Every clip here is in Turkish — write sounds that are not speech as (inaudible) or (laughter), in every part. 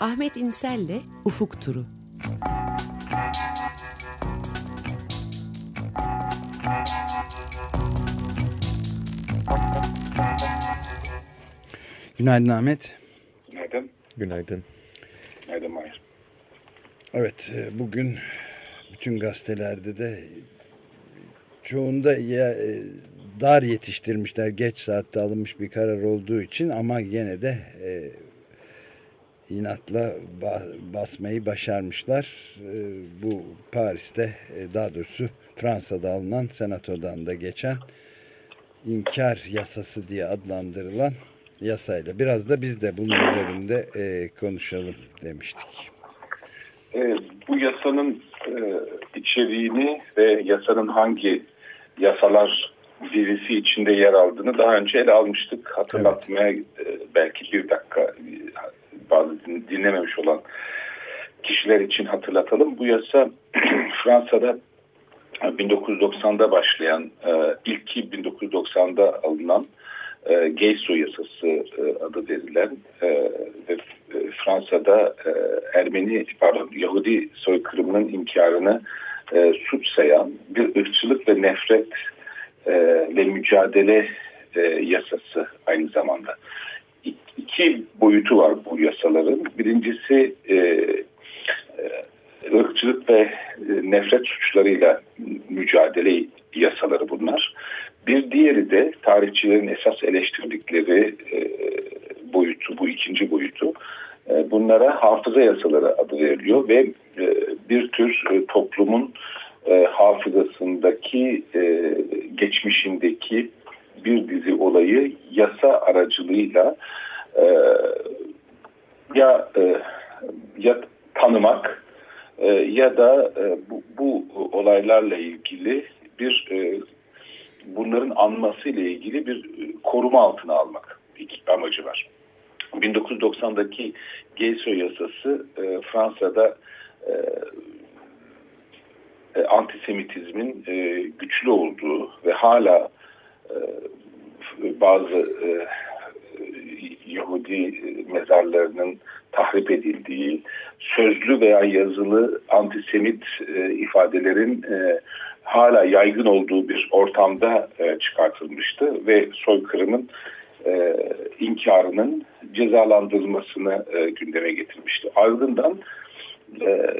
Ahmet İnsel'le Ufuk Turu. Günaydın Ahmet. Günaydın. Günaydın. Günaydın Mahir. Evet e, bugün bütün gazetelerde de çoğunda ya, e, dar yetiştirmişler. Geç saatte alınmış bir karar olduğu için ama yine de e, inatla basmayı başarmışlar. E, bu Paris'te e, daha doğrusu Fransa'da alınan senatodan da geçen inkar yasası diye adlandırılan yasayla. Biraz da biz de bunun üzerinde e, konuşalım demiştik. E, bu yasanın e, içeriğini ve yasanın hangi yasalar dizisi içinde yer aldığını daha önce ele almıştık. Hatırlatmaya evet. e, belki bir dakika bazı dinlememiş olan kişiler için hatırlatalım. Bu yasa (clears throat) Fransa'da 1990'da başlayan, e, ilki 1990'da alınan e, Geyso yasası e, adı verilen e, ve e, Fransa'da e, Ermeni pardon Yahudi soykırımının inkarını e, suç sayan bir ırkçılık ve nefret e, ve mücadele e, yasası aynı zamanda. İki boyutu var bu yasaların. Birincisi e, e, ırkçılık ve e, nefret suçlarıyla mücadele yasaları bunlar. Bir diğeri de tarihçilerin esas eleştirdikleri e, boyutu, bu ikinci boyutu. E, bunlara hafıza yasaları adı veriliyor ve e, bir tür e, toplumun e, hafızasındaki, e, geçmişindeki bir dizi olayı yasa aracılığıyla e, ya e, ya tanımak e, ya da e, bu, bu olaylarla ilgili bir e, bunların anması ile ilgili bir e, koruma altına almak amacı var. 1990'daki Geyso yasası e, Fransa'da e, e, antisemitizmin e, güçlü olduğu ve hala bazı e, Yahudi mezarlarının tahrip edildiği, sözlü veya yazılı antisemit e, ifadelerin e, hala yaygın olduğu bir ortamda e, çıkartılmıştı ve soykırımın e, inkarının cezalandırılmasını e, gündeme getirmişti. Ardından e,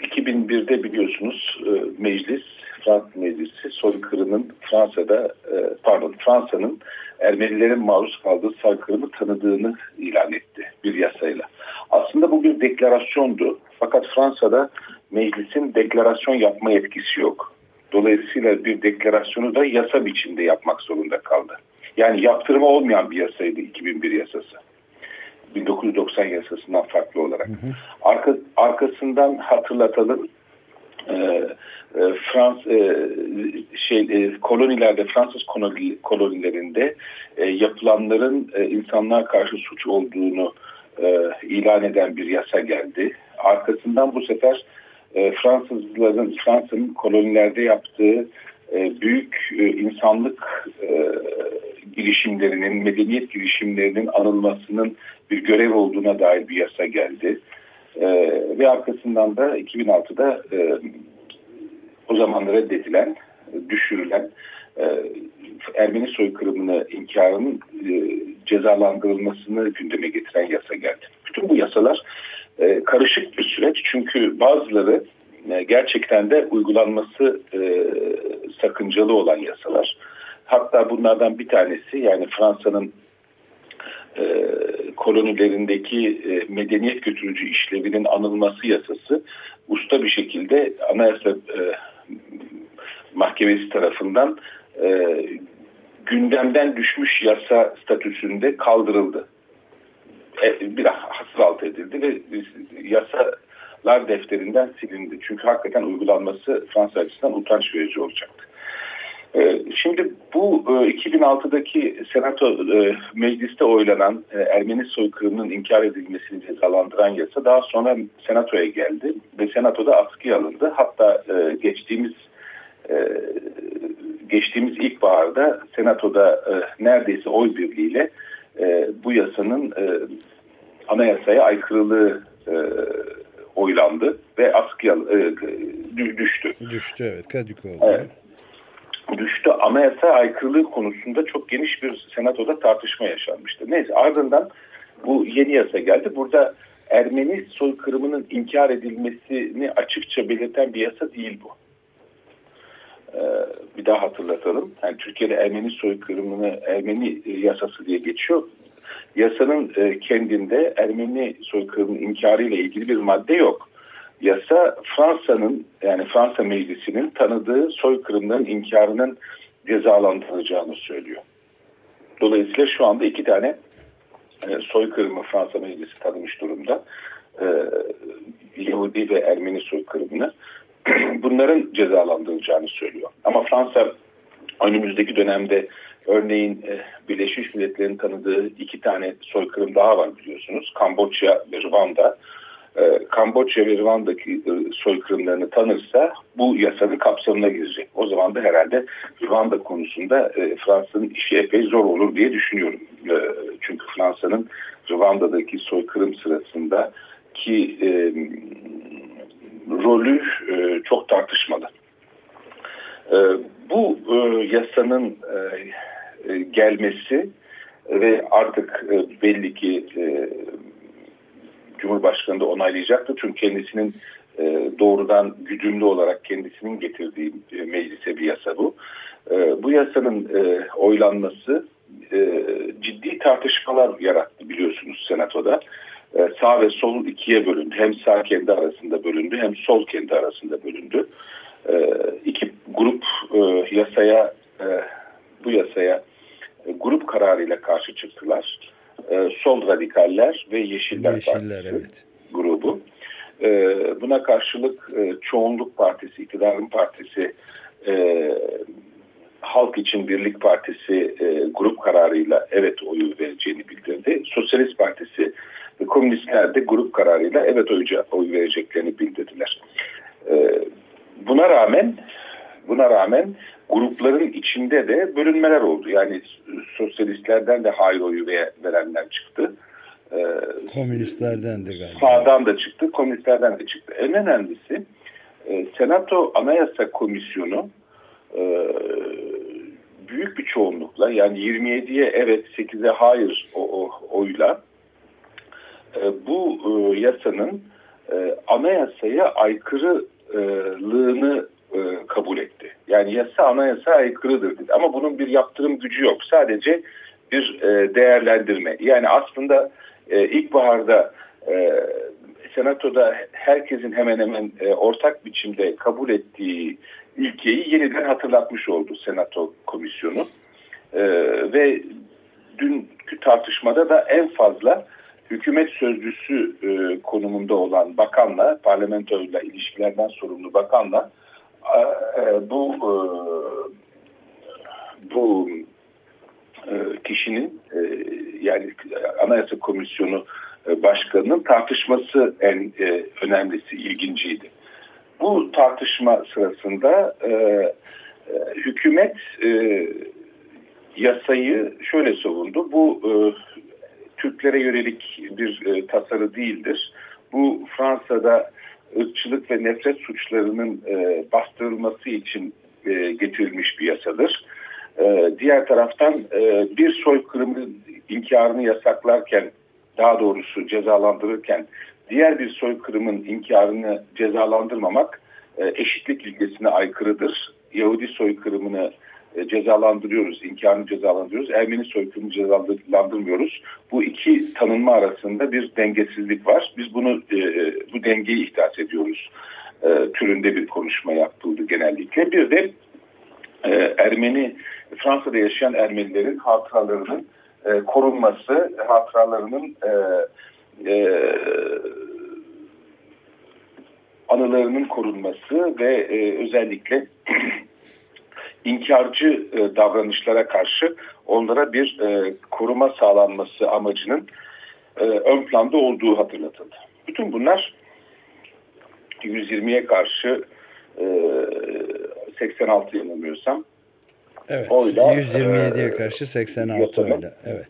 2001'de biliyorsunuz e, meclis, Fransız Meclisi soykırımın Fransa'da e, pardon Fransa'nın Ermenilerin maruz kaldığı soykırımı tanıdığını ilan etti bir yasayla. Aslında bu bir deklarasyondu. Fakat Fransa'da meclisin deklarasyon yapma yetkisi yok. Dolayısıyla bir deklarasyonu da yasa biçimde yapmak zorunda kaldı. Yani yaptırma olmayan bir yasaydı 2001 yasası. 1990 yasasından farklı olarak. Hı hı. Arka, arkasından hatırlatalım. E, Frans e, şey e, kolonilerde Fransız koloni, kolonilerinde e, yapılanların e, insanlığa karşı suç olduğunu e, ilan eden bir yasa geldi. Arkasından bu sefer e, Fransızların Fransa'nın kolonilerde yaptığı e, büyük e, insanlık e, girişimlerinin, medeniyet girişimlerinin anılmasının bir görev olduğuna dair bir yasa geldi. E, ve arkasından da 2006'da e, o zaman reddedilen, düşürülen e, Ermeni soykırımını inkarının e, cezalandırılmasını gündeme getiren yasa geldi. Bütün bu yasalar e, karışık bir süreç çünkü bazıları e, gerçekten de uygulanması sakıncalı olan yasalar. Hatta bunlardan bir tanesi yani Fransa'nın e, kolonilerindeki e, medeniyet götürücü işlevinin anılması yasası usta bir şekilde Anayasa e, Mahkemesi tarafından e, gündemden düşmüş yasa statüsünde kaldırıldı. E, bir hasır alt edildi ve yasalar defterinden silindi. Çünkü hakikaten uygulanması Fransa açısından utanç verici olacaktı. E, şimdi bu 2006'daki e, Senato mecliste oylanan Ermeni soykırımının inkar edilmesini cezalandıran yasa daha sonra Senato'ya geldi ve Senato'da askıya alındı. Hatta geçtiğimiz geçtiğimiz ilkbaharda Senato'da neredeyse oy birliğiyle bu yasanın anayasaya aykırılığı e, oylandı ve askıya e, düştü. Düştü evet Kadıköy'de. Evet. Düştü anayasa aykırılığı konusunda çok geniş bir senatoda tartışma yaşanmıştı. Neyse ardından bu yeni yasa geldi. Burada Ermeni soykırımının inkar edilmesini açıkça belirten bir yasa değil bu. Ee, bir daha hatırlatalım. Yani Türkiye'de Ermeni soykırımını Ermeni yasası diye geçiyor. Yasanın e, kendinde Ermeni soykırımının inkarı ile ilgili bir madde yok. Yasa Fransa'nın yani Fransa Meclisi'nin tanıdığı soykırımların inkarının cezalandırılacağını söylüyor. Dolayısıyla şu anda iki tane e, soykırımı Fransa Meclisi tanımış durumda. E, Yahudi ve Ermeni soykırımını (clears throat) bunların cezalandırılacağını söylüyor. Ama Fransa önümüzdeki dönemde örneğin e, Birleşmiş Milletler'in tanıdığı iki tane soykırım daha var biliyorsunuz. Kamboçya ve Rwanda. E, Kamboçya ve Rwanda'daki e, soykırımlarını tanırsa bu yasanın kapsamına girecek. O zaman da herhalde Rwanda konusunda Fransa'nın işi epey zor olur diye düşünüyorum. Çünkü Fransa'nın Rwanda'daki soykırım sırasında ki rolü e, çok tartışmalı. E, bu e, yasanın e, e gelmesi ve artık e, belli ki e, Cumhurbaşkanı da onaylayacaktır. Çünkü kendisinin e, doğrudan güdümlü olarak kendisinin getirdiği e, meclise bir yasa bu. E, bu yasanın e, oylanması e, ciddi tartışmalar yarattı biliyorsunuz senatoda. E, sağ ve sol ikiye bölündü. Hem sağ kendi arasında bölündü hem sol kendi arasında bölündü. E, iki grup e, yasaya e, bu yasaya e, grup kararıyla karşı çıktılar. E, sol radikaller ve Yeşiller, Yeşiller Partisi evet. grubu. E, buna karşılık e, Çoğunluk Partisi, İktidarın Partisi, e, Halk İçin Birlik Partisi e, grup kararıyla evet oyu vereceğini bildirdi. Sosyalist Partisi Komünistler de grup kararıyla evet oyca, oy vereceklerini bildirdiler. E, buna rağmen buna rağmen grupların içinde de bölünmeler oldu. Yani sosyalistlerden de hayır oyu verenler çıktı. Ee, Komünistlerden de galiba. Sağdan da çıktı, komünistlerden de çıktı. En önemlisi e, Senato Anayasa Komisyonu e, büyük bir çoğunlukla yani 27'ye evet 8'e hayır o, o, oyla e, bu e, yasanın e, anayasaya aykırılığını e, kabul etti. Yani yasa anayasa aykırıdır dedi. Ama bunun bir yaptırım gücü yok. Sadece bir e, değerlendirme. Yani aslında e, ilkbaharda e, senatoda herkesin hemen hemen e, ortak biçimde kabul ettiği ilkeyi yeniden hatırlatmış oldu senato komisyonu. E, ve dünkü tartışmada da en fazla hükümet sözcüsü e, konumunda olan bakanla, parlamentoyla ilişkilerden sorumlu bakanla e, bu e, bu e, kişinin yani Anayasa Komisyonu Başkanı'nın tartışması en önemlisi, ilginciydi. Bu tartışma sırasında hükümet yasayı şöyle savundu. Bu Türklere yönelik bir tasarı değildir. Bu Fransa'da ırkçılık ve nefret suçlarının e, bastırılması için e, getirilmiş bir yasadır. E, diğer taraftan e, bir soykırımın inkarını yasaklarken daha doğrusu cezalandırırken diğer bir soykırımın inkarını cezalandırmamak e, eşitlik ilkesine aykırıdır. Yahudi soykırımını e, cezalandırıyoruz, inkarını cezalandırıyoruz. Ermeni soykırımını cezalandırmıyoruz. Bu iki tanınma arasında bir dengesizlik var. Biz bunu e, bu dengeyi ihdas ediyoruz. E, türünde bir konuşma yapıldı genellikle. Bir de Ermeni, Fransa'da yaşayan Ermenilerin hatıralarının korunması, hatıralarının anılarının korunması ve özellikle (clears throat) inkarcı e, davranışlara karşı onlara bir e, koruma sağlanması amacının e, ön planda olduğu hatırlatıldı. Bütün bunlar 120'ye karşı e, 86 yanılmıyorsam Evet. Oyla, 127'ye e, karşı 86 oyla. Evet.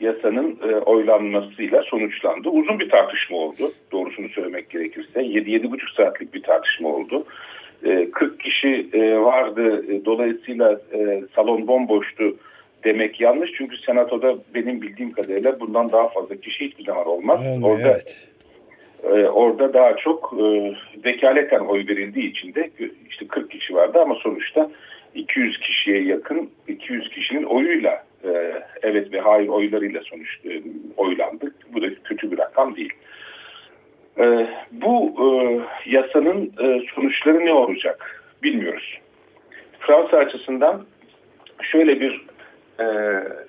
yasanın e, oylanmasıyla sonuçlandı. Uzun bir tartışma oldu. Doğrusunu söylemek gerekirse. 7-7,5 saatlik bir tartışma oldu. E, 40 kişi e, vardı. E, dolayısıyla e, salon bomboştu demek yanlış. Çünkü senatoda benim bildiğim kadarıyla bundan daha fazla kişi hiçbir zaman olmaz. Olmuyor, orada evet. e, orada daha çok e, vekaleten oy verildiği için de işte 40 kişi vardı ama sonuçta 200 kişiye yakın 200 kişinin oyuyla e, evet ve hayır oylarıyla sonuç e, oylandı. Bu da kötü bir rakam değil. E, bu e, yasanın e, sonuçları ne olacak bilmiyoruz. Fransa açısından şöyle bir e,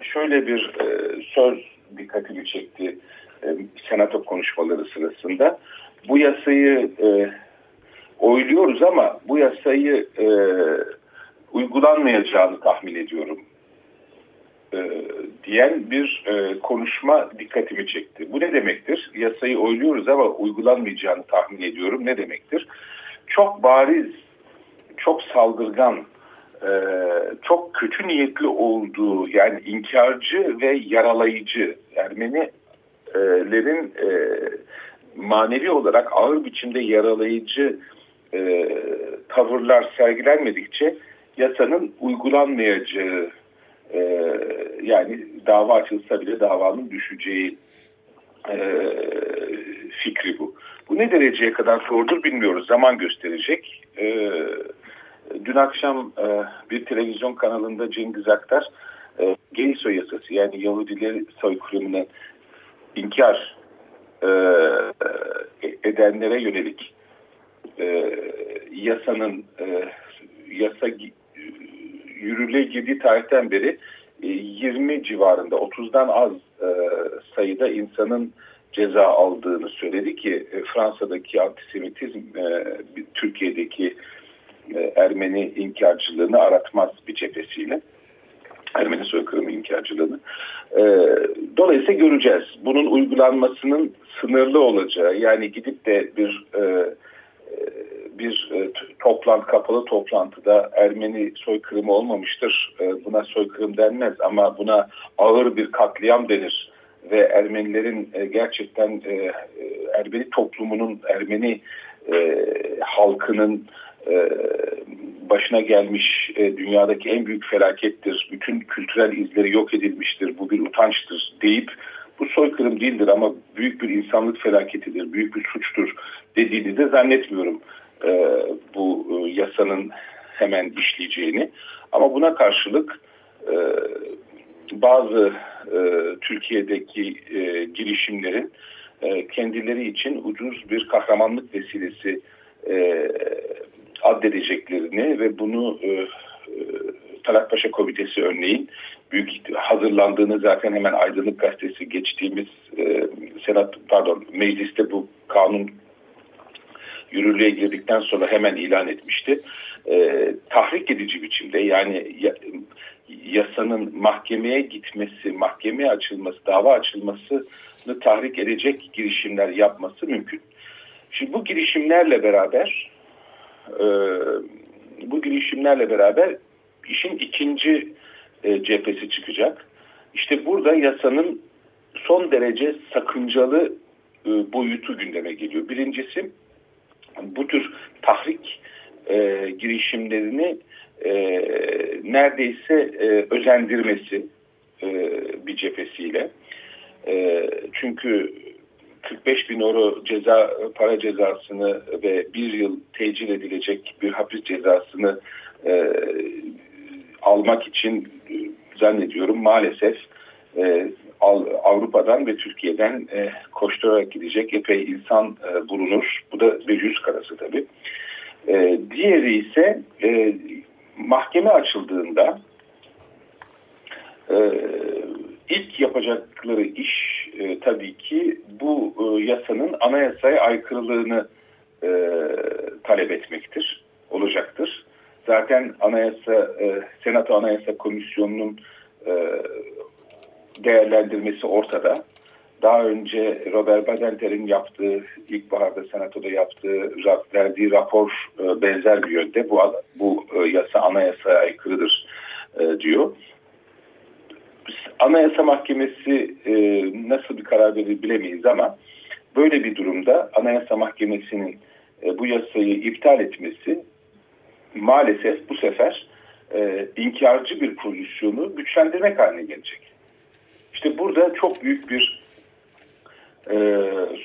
şöyle bir e, söz dikkatimi çekti e, senato konuşmaları sırasında. Bu yasayı e, oyluyoruz ama bu yasayı e, uygulanmayacağını tahmin ediyorum e, diyen bir e, konuşma dikkatimi çekti. Bu ne demektir? Yasayı oyluyoruz ama uygulanmayacağını tahmin ediyorum. Ne demektir? Çok bariz, çok saldırgan, e, çok kötü niyetli olduğu yani inkarcı ve yaralayıcı Ermenilerin e, manevi olarak ağır biçimde yaralayıcı e, tavırlar sergilenmedikçe yasanın uygulanmayacağı e, yani dava açılsa bile davanın düşeceği e, fikri bu. Bu ne dereceye kadar doğrudur bilmiyoruz. Zaman gösterecek. E, dün akşam e, bir televizyon kanalında Cengiz Aktar e, Geyso yasası yani Yahudileri soykırımını inkar e, edenlere yönelik e, yasanın e, yasa yürürlüğe girdiği tarihten beri 20 e, civarında 30'dan az e, sayıda insanın ceza aldığını söyledi ki e, Fransa'daki antisemitizm Türkiye'deki Ermeni inkarcılığını aratmaz bir cephesiyle. Ermeni soykırımı inkarcılığını. Dolayısıyla göreceğiz. Bunun uygulanmasının sınırlı olacağı yani gidip de bir bir e, toplantı, kapalı toplantıda Ermeni soykırımı olmamıştır. E, buna soykırım denmez ama buna ağır bir katliam denir. Ve Ermenilerin e, gerçekten Ermeni toplumunun, Ermeni halkının başına gelmiş dünyadaki en büyük felakettir. Bütün kültürel izleri yok edilmiştir. Bu bir utançtır deyip bu soykırım değildir ama büyük bir insanlık felaketidir, büyük bir suçtur dediğini de zannetmiyorum e, bu e, yasanın hemen işleyeceğini. Ama buna karşılık e, bazı e, Türkiye'deki e, girişimlerin e, kendileri için ucuz bir kahramanlık vesilesi e, addedeceklerini ve bunu e, e, Talat Paşa Komitesi örneğin büyük hazırlandığını zaten hemen Aydınlık Gazetesi geçtiğimiz e, senat pardon mecliste bu kanun yürürlüğe girdikten sonra hemen ilan etmişti. E, tahrik edici biçimde yani yasanın mahkemeye gitmesi, mahkemeye açılması, dava açılmasını tahrik edecek girişimler yapması mümkün. Şimdi bu girişimlerle beraber e, bu girişimlerle beraber işin ikinci e, cephesi çıkacak. İşte burada yasanın son derece sakıncalı e, boyutu gündeme geliyor. Birincisi bu tür tahrik e, girişimlerini e, neredeyse e, özendirmesi e, bir cephesiyle. E, çünkü 45 bin euro ceza para cezasını ve bir yıl tecil edilecek bir hapis cezasını e, almak için zannediyorum maalesef e, Avrupa'dan ve Türkiye'den e, koşturarak gidecek epey insan e, bulunur. Bu da bir yüz karası tabii. E, diğeri ise e, mahkeme açıldığında e, ilk yapacakları iş e, tabii ki bu e, yasanın anayasaya aykırılığını e, talep etmektir, olacaktır. Zaten anayasa, e, Senato Anayasa Komisyonu'nun e, değerlendirmesi ortada. Daha önce Robert Badenter'in yaptığı, ilkbaharda senatoda yaptığı, verdiği rapor e, benzer bir yönde. Bu, bu e, yasa anayasaya aykırıdır e, diyor. Anayasa Mahkemesi nasıl bir karar verir bilemeyiz ama böyle bir durumda Anayasa Mahkemesi'nin bu yasayı iptal etmesi maalesef bu sefer inkarcı bir pozisyonu güçlendirmek haline gelecek. İşte burada çok büyük bir e,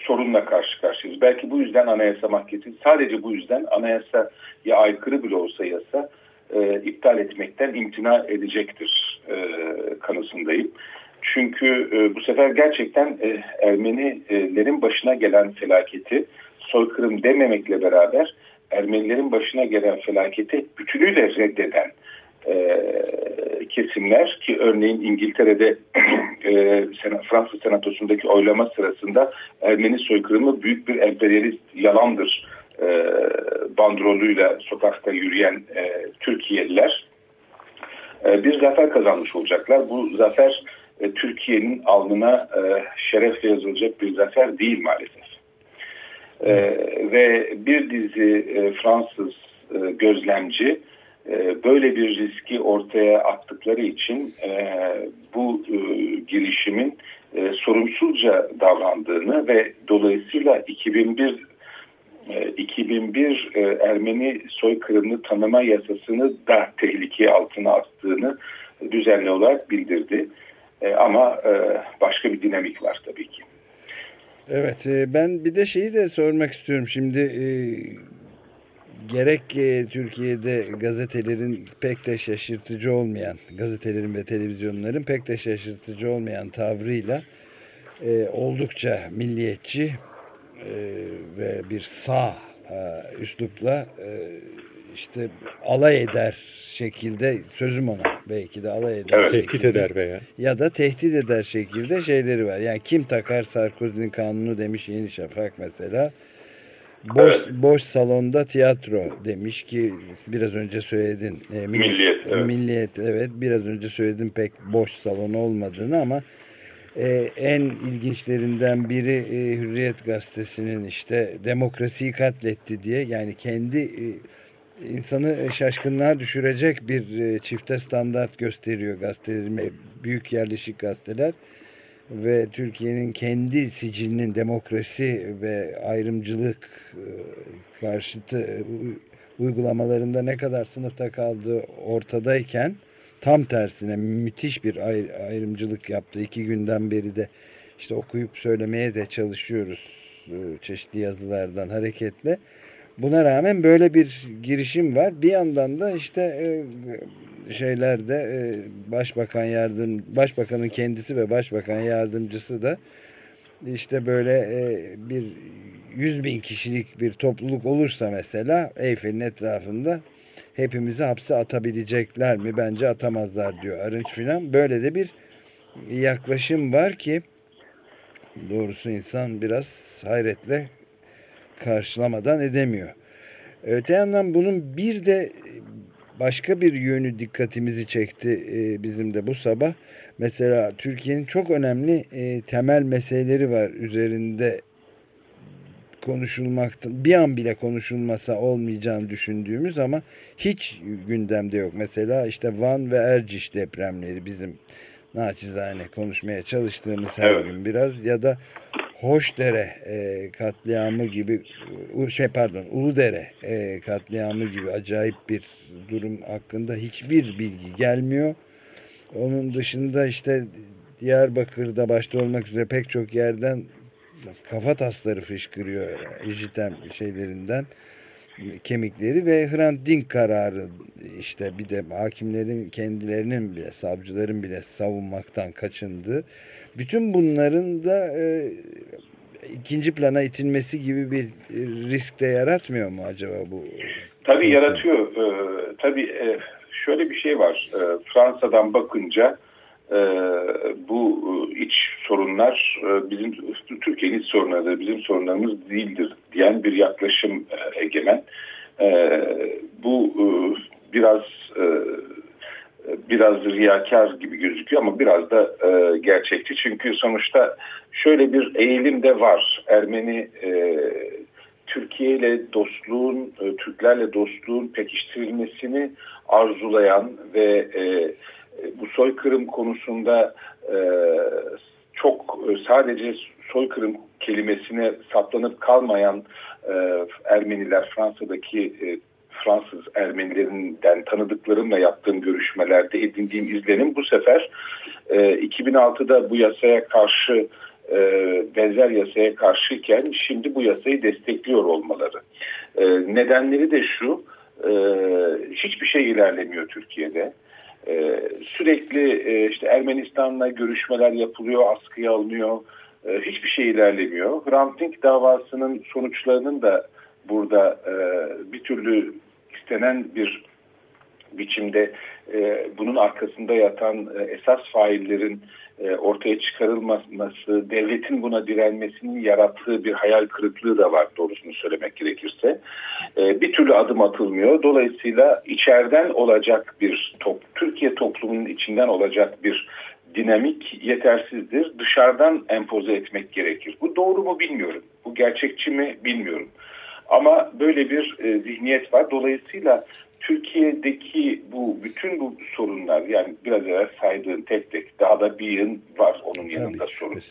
sorunla karşı karşıyayız. Belki bu yüzden Anayasa Mahkemesi sadece bu yüzden anayasaya aykırı bile olsa yasa e, iptal etmekten imtina edecektir e, kanısındayım. Çünkü e, bu sefer gerçekten e, Ermenilerin başına gelen felaketi soykırım dememekle beraber Ermenilerin başına gelen felaketi bütünüyle reddeden e, kesimler ki örneğin İngiltere'de (clears throat) e, Fransız senatosundaki oylama sırasında Ermeni soykırımı büyük bir emperyalist yalandır e, bandroluyla sokakta yürüyen e, Türkiye'liler e, bir zafer kazanmış olacaklar. Bu zafer e, Türkiye'nin alnına e, şerefle yazılacak bir zafer değil maalesef. E, ve bir dizi e, Fransız e, gözlemci e, böyle bir riski ortaya attıkları için e, bu e, girişimin e, sorumsuzca davrandığını ve dolayısıyla 2001 2001 e, Ermeni soykırımını tanıma yasasını da tehlike altına attığını düzenli olarak bildirdi. Ama başka bir dinamik var tabii ki. Evet ben bir de şeyi de sormak istiyorum. Şimdi gerek Türkiye'de gazetelerin pek de şaşırtıcı olmayan, gazetelerin ve televizyonların pek de şaşırtıcı olmayan tavrıyla oldukça milliyetçi e, ve bir sağ e, üslupla e, işte alay eder şekilde sözüm ona belki de alay eder. Evet. Tehdit eder veya. Ya da tehdit eder şekilde şeyleri var. Yani kim takar Sarkozy'nin kanunu demiş Yeni Şafak mesela. Boş, evet. boş salonda tiyatro demiş ki biraz önce söyledin. E, milliyet. Evet. Milliyet evet biraz önce söyledim pek boş salon olmadığını ama ee, en ilginçlerinden biri e, Hürriyet Gazetesi'nin işte demokrasiyi katletti diye yani kendi e, insanı şaşkınlığa düşürecek bir e, çifte standart gösteriyor gazeteler, büyük yerleşik gazeteler ve Türkiye'nin kendi sicilinin demokrasi ve ayrımcılık e, karşıtı e, uygulamalarında ne kadar sınıfta kaldığı ortadayken tam tersine müthiş bir ayrımcılık yaptı. iki günden beri de işte okuyup söylemeye de çalışıyoruz e, çeşitli yazılardan hareketle. Buna rağmen böyle bir girişim var. Bir yandan da işte e, şeylerde e, başbakan yardım başbakanın kendisi ve başbakan yardımcısı da işte böyle bir yüz bin kişilik bir topluluk olursa mesela Eyfel'in etrafında hepimizi hapse atabilecekler mi? Bence atamazlar diyor Arınç filan. Böyle de bir yaklaşım var ki doğrusu insan biraz hayretle karşılamadan edemiyor. Öte yandan bunun bir de başka bir yönü dikkatimizi çekti e, bizim de bu sabah. Mesela Türkiye'nin çok önemli e, temel meseleleri var üzerinde konuşulmaktan bir an bile konuşulmasa olmayacağını düşündüğümüz ama hiç gündemde yok. Mesela işte Van ve Erciş depremleri bizim naçizane konuşmaya çalıştığımız her evet. gün biraz ya da Hoşdere e, katliamı gibi şey pardon Uludere e, katliamı gibi acayip bir durum hakkında hiçbir bilgi gelmiyor. Onun dışında işte Diyarbakır'da başta olmak üzere pek çok yerden kafa tasları fışkırıyor işiten şeylerinden kemikleri ve Hrant Dink kararı işte bir de hakimlerin kendilerinin bile savcıların bile savunmaktan kaçındı. Bütün bunların da e, ikinci plana itilmesi gibi bir risk de yaratmıyor mu acaba bu? Tabii yaratıyor. Ee, tabii e, şöyle bir şey var. E, Fransa'dan bakınca e, bu e, iç sorunlar e, bizim Türkiye'nin sorunları bizim sorunlarımız değildir diyen bir yaklaşım e, egemen. E, bu e, biraz e, biraz riyakar gibi gözüküyor ama biraz da e, gerçekçi. Çünkü sonuçta şöyle bir eğilim de var. Ermeni e, Türkiye ile dostluğun, e, Türklerle dostluğun pekiştirilmesini arzulayan ve e, bu soykırım konusunda e, çok e, sadece soykırım kelimesine saplanıp kalmayan e, Ermeniler Fransa'daki e, Fransız Ermenilerinden tanıdıklarımla yaptığım görüşmelerde edindiğim izlenim bu sefer e, 2006'da bu yasaya karşı e, benzer yasaya karşıyken şimdi bu yasayı destekliyor olmaları. E, nedenleri de şu, e, hiçbir şey ilerlemiyor Türkiye'de. E, sürekli e, işte Ermenistan'la görüşmeler yapılıyor, askıya alınıyor, e, hiçbir şey ilerlemiyor. Hrant davasının sonuçlarının da burada e, bir türlü istenen bir biçimde e, bunun arkasında yatan e, esas faillerin e, ortaya çıkarılması, devletin buna direnmesinin yarattığı bir hayal kırıklığı da var doğrusunu söylemek gerekirse. E, bir türlü adım atılmıyor. Dolayısıyla içeriden olacak bir top, Türkiye toplumunun içinden olacak bir dinamik yetersizdir. Dışarıdan empoze etmek gerekir. Bu doğru mu bilmiyorum. Bu gerçekçi mi bilmiyorum. Ama böyle bir e, zihniyet var. Dolayısıyla Türkiye'deki bu bütün bu sorunlar yani biraz evvel saydığın tek tek daha da bir yığın var onun yanında Tabii, sorun.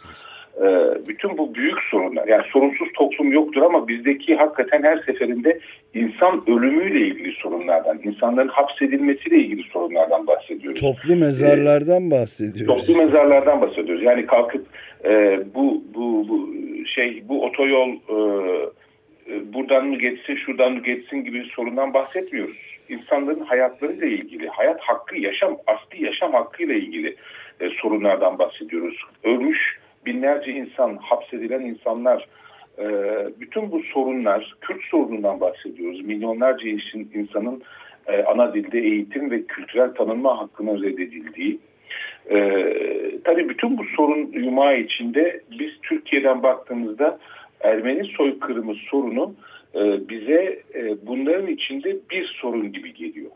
Ee, bütün bu büyük sorunlar yani sorunsuz toplum yoktur ama bizdeki hakikaten her seferinde insan ölümüyle ilgili sorunlardan, insanların hapsedilmesiyle ilgili sorunlardan bahsediyoruz. Toplu mezarlardan ee, bahsediyoruz. Toplu mezarlardan bahsediyoruz. Yani kalkıp e, bu bu bu şey bu otoyol e, e buradan mı geçsin, şuradan mı geçsin gibi bir sorundan bahsetmiyoruz insanların hayatlarıyla ilgili, hayat hakkı, yaşam, asli yaşam hakkıyla ilgili e, sorunlardan bahsediyoruz. Ölmüş binlerce insan, hapsedilen insanlar, e, bütün bu sorunlar, Kürt sorunundan bahsediyoruz. Milyonlarca insanın e, ana dilde eğitim ve kültürel tanınma hakkının reddedildiği. E, tabii bütün bu sorun yumağı içinde biz Türkiye'den baktığımızda Ermeni soykırımı sorunu e, bize e, bunların içinde bir sorun gibi geliyor.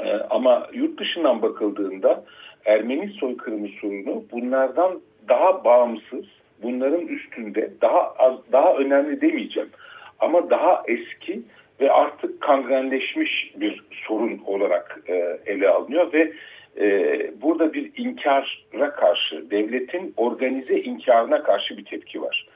E, ama yurt dışından bakıldığında Ermeni soykırımı sorunu bunlardan daha bağımsız, bunların üstünde daha az, daha önemli demeyeceğim ama daha eski ve artık kangrenleşmiş bir sorun olarak ele alınıyor ve burada bir inkara karşı, devletin organize inkarına karşı bir tepki var.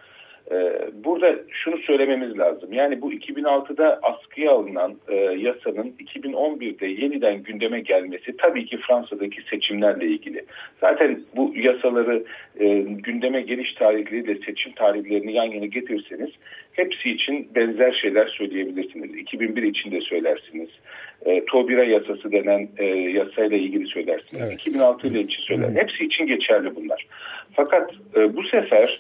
Ee, burada şunu söylememiz lazım. Yani bu 2006'da askıya alınan e, yasanın 2011'de yeniden gündeme gelmesi tabii ki Fransa'daki seçimlerle ilgili. Zaten bu yasaları e, gündeme geliş tarihleriyle seçim tarihlerini yan yana getirseniz hepsi için benzer şeyler söyleyebilirsiniz. 2001 için de söylersiniz. E, Tobira yasası denen e, yasayla ilgili söylersiniz. Evet. 2006 ile için söyler. Hepsi için geçerli bunlar. Fakat e, bu sefer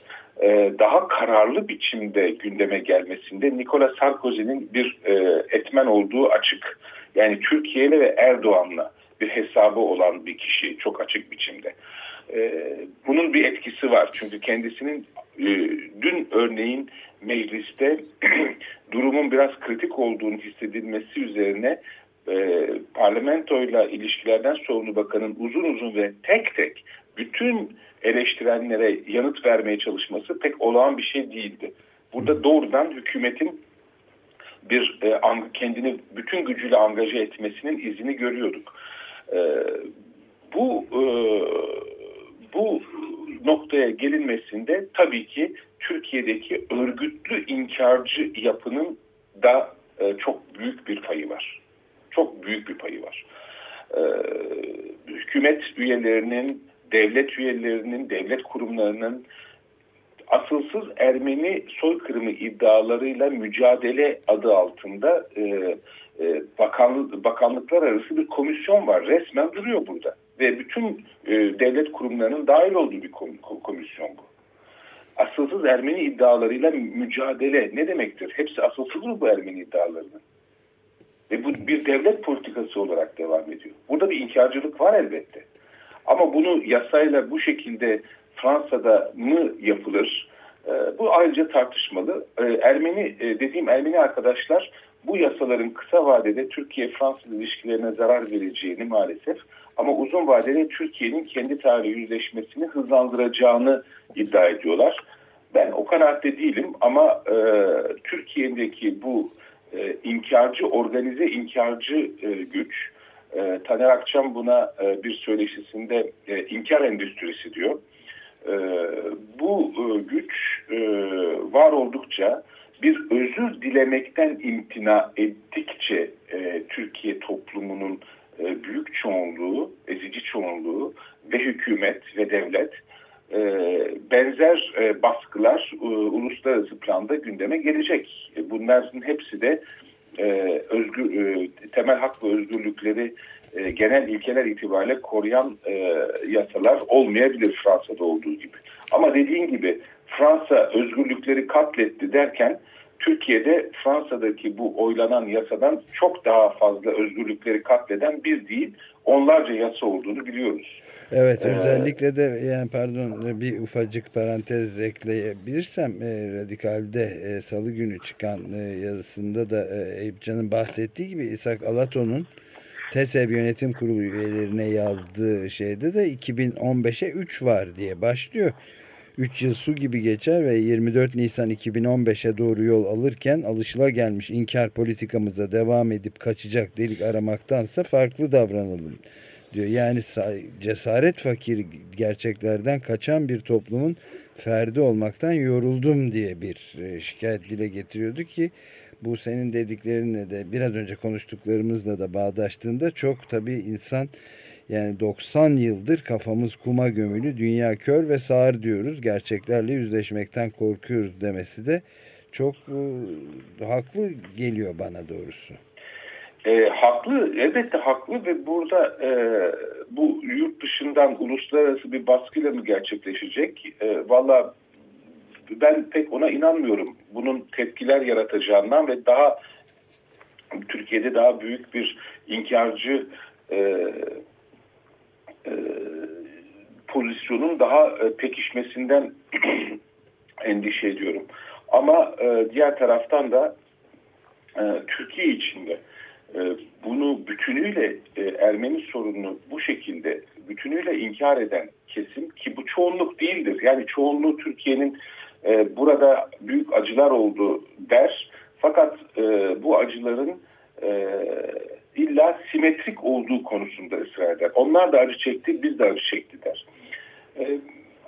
daha kararlı biçimde gündeme gelmesinde Nicolas Sarkozy'nin bir e, etmen olduğu açık. Yani Türkiye'yle ve Erdoğan'la bir hesabı olan bir kişi çok açık biçimde. E, bunun bir etkisi var. Çünkü kendisinin dün örneğin mecliste (clears throat) durumun biraz kritik olduğunu hissedilmesi üzerine parlamentoyla ilişkilerden sorumlu bakanın uzun uzun ve tek tek bütün eleştirenlere yanıt vermeye çalışması pek olağan bir şey değildi. Burada doğrudan hükümetin bir e, kendini bütün gücüyle angaje etmesinin izini görüyorduk. E, bu e, bu noktaya gelinmesinde tabii ki Türkiye'deki örgütlü inkarcı yapının da e, çok büyük bir payı var. Çok büyük bir payı var. E, hükümet üyelerinin devlet üyelerinin, devlet kurumlarının asılsız Ermeni soykırımı iddialarıyla mücadele adı altında e, e, bakanlık, bakanlıklar arası bir komisyon var. Resmen duruyor burada. Ve bütün e, devlet kurumlarının dahil olduğu bir komisyon bu. Asılsız Ermeni iddialarıyla mücadele ne demektir? Hepsi asılsız bu Ermeni iddialarının? Ve bu bir devlet politikası olarak devam ediyor. Burada bir inkarcılık var elbette. Ama bunu yasayla bu şekilde Fransa'da mı yapılır? E, bu ayrıca tartışmalı. E, Ermeni e, dediğim Ermeni arkadaşlar bu yasaların kısa vadede Türkiye-Fransız ilişkilerine zarar vereceğini maalesef ama uzun vadede Türkiye'nin kendi tarihi yüzleşmesini hızlandıracağını iddia ediyorlar. Ben o kanaatte değilim ama e, Türkiye'deki bu e, inkarcı, organize inkarcı e, güç E, Taner Akçam buna e, bir söyleşisinde e, inkar endüstrisi diyor. E, bu e, güç e, var oldukça bir özür dilemekten imtina ettikçe e, Türkiye toplumunun e, büyük çoğunluğu, ezici çoğunluğu ve hükümet ve devlet e, benzer e, baskılar e, uluslararası planda gündeme gelecek. E, bunların hepsi de e, özgür e, temel hak ve özgürlükleri e, genel ilkeler itibariyle koruyan e, yasalar olmayabilir Fransa'da olduğu gibi. Ama dediğin gibi Fransa özgürlükleri katletti derken Türkiye'de Fransa'daki bu oylanan yasadan çok daha fazla özgürlükleri katleden bir değil onlarca yasa olduğunu biliyoruz. Evet ee, özellikle de yani pardon bir ufacık parantez ekleyebilirsem e, Radikal'de e, salı günü çıkan e, yazısında da e, Eyüp Can'ın bahsettiği gibi İshak Alato'nun TESEB Yönetim Kurulu üyelerine yazdığı şeyde de 2015'e 3 var diye başlıyor. 3 yıl su gibi geçer ve 24 Nisan 2015'e doğru yol alırken alışılagelmiş inkar politikamıza devam edip kaçacak delik aramaktansa farklı davranalım diyor. Yani cesaret fakiri gerçeklerden kaçan bir toplumun ferdi olmaktan yoruldum diye bir e, şikayet dile getiriyordu ki bu senin dediklerinle de biraz önce konuştuklarımızla da bağdaştığında çok tabii insan yani 90 yıldır kafamız kuma gömülü, dünya kör ve sağır diyoruz. Gerçeklerle yüzleşmekten korkuyoruz demesi de çok e, haklı geliyor bana doğrusu. E, haklı, elbette haklı ve burada e, bu yurt dışından uluslararası bir baskıyla mı gerçekleşecek? E, Valla ben pek ona inanmıyorum. Bunun tepkiler yaratacağından ve daha Türkiye'de daha büyük bir inkarcı e, e, pozisyonun daha e, pekişmesinden (clears throat) endişe ediyorum. Ama e, diğer taraftan da e, Türkiye içinde bunu bütünüyle e, Ermeni sorununu bu şekilde bütünüyle inkar eden kesim ki bu çoğunluk değildir. Yani çoğunluğu Türkiye'nin e, burada büyük acılar oldu der. Fakat e, bu acıların e, illa simetrik olduğu konusunda ısrar eder. Onlar da acı çekti, biz de acı çekti der. E,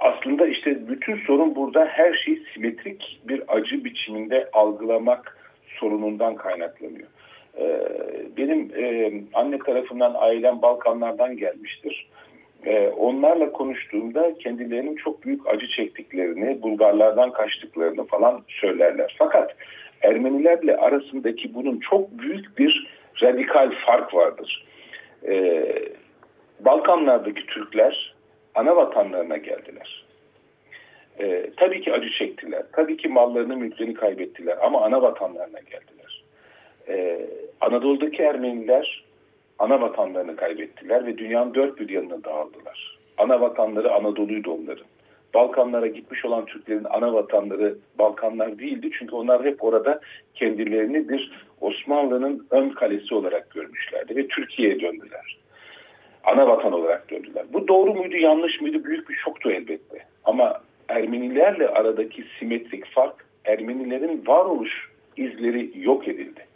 aslında işte bütün sorun burada her şeyi simetrik bir acı biçiminde algılamak sorunundan kaynaklanıyor. E, benim e, anne tarafından ailem Balkanlardan gelmiştir. E, onlarla konuştuğumda kendilerinin çok büyük acı çektiklerini, Bulgarlardan kaçtıklarını falan söylerler. Fakat Ermenilerle arasındaki bunun çok büyük bir radikal fark vardır. Ee, Balkanlardaki Türkler ana vatanlarına geldiler. Ee, tabii ki acı çektiler. Tabii ki mallarını, mülklerini kaybettiler ama ana vatanlarına geldiler. Ee, Anadolu'daki Ermeniler ana vatanlarını kaybettiler ve dünyanın dört bir yanına dağıldılar. Ana vatanları Anadolu'ydu onların. Balkanlara gitmiş olan Türklerin ana vatanları Balkanlar değildi. Çünkü onlar hep orada kendilerini bir Osmanlı'nın ön kalesi olarak görmüşlerdi ve Türkiye'ye döndüler. Ana vatan olarak döndüler. Bu doğru muydu, yanlış mıydı? Büyük bir şoktu elbette. Ama Ermenilerle aradaki simetrik fark Ermenilerin varoluş izleri yok edildi.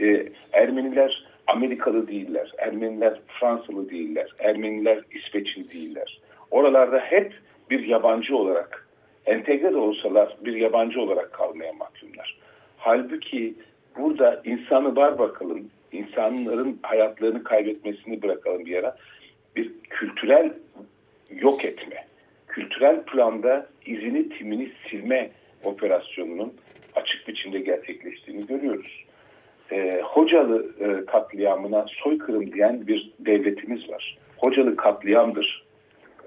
Ee, Ermeniler Amerikalı değiller, Ermeniler Fransalı değiller, Ermeniler İsveçli değiller. Oralarda hep bir yabancı olarak, entegre de olsalar bir yabancı olarak kalmaya mahkumlar. Halbuki burada insanı var bakalım, insanların hayatlarını kaybetmesini bırakalım bir yere. Bir kültürel yok etme, kültürel planda izini timini silme operasyonunun açık biçimde gerçekleştiğini görüyoruz. E, Hocalı e, katliamına soykırım diyen bir devletimiz var. Hocalı katliamdır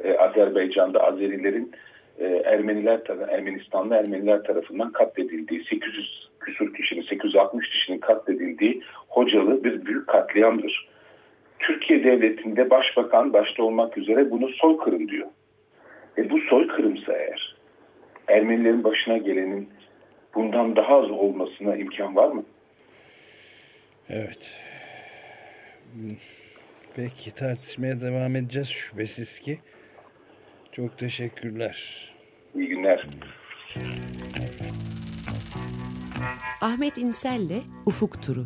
e, Azerbaycan'da Azerilerin e, Ermeniler Ermenistanlı Ermeniler tarafından katledildiği 800 küsur kişinin 860 kişinin katledildiği hocalı bir büyük katliamdır. Türkiye devletinde başbakan başta olmak üzere bunu soykırım diyor. E bu soykırımsa eğer Ermenilerin başına gelenin bundan daha az olmasına imkan var mı? Evet. Hmm. Peki tartışmaya devam edeceğiz şüphesiz ki. Çok teşekkürler. İyi günler. Ahmet İnsel'le Ufuk Turu.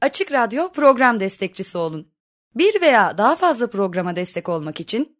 Açık Radyo program destekçisi olun. Bir veya daha fazla programa destek olmak için